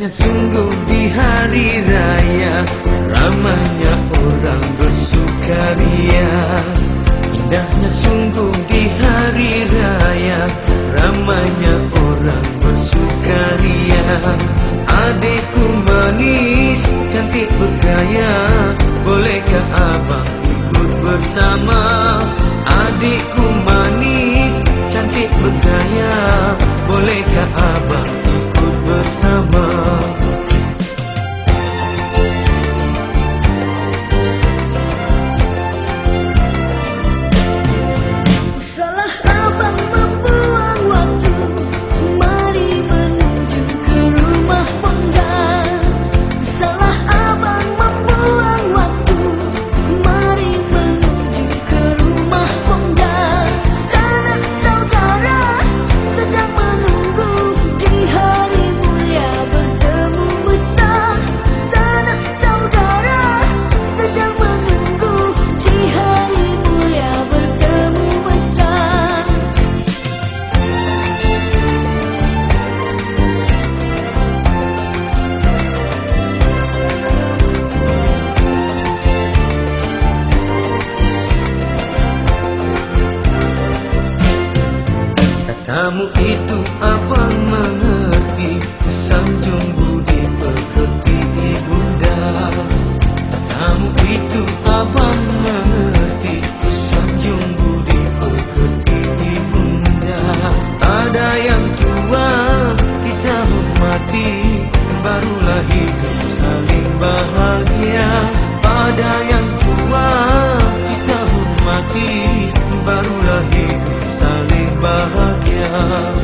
Indahnya sungguh di hari raya Ramainya orang bersukaria Indahnya sungguh di hari raya Ramainya orang bersukaria Adikku manis, cantik bergaya Bolehkah abang ikut bersama Kamu itu abang mengerti? Sanjung budi pekerti ibunda. Kamu itu abang mengerti? Sanjung budi pekerti ibunda. Ada yang tua kita hormati. Barulah hidup saling bahagia. Pada yang tua kita hormati. Barulah hidup saling bahagia. 了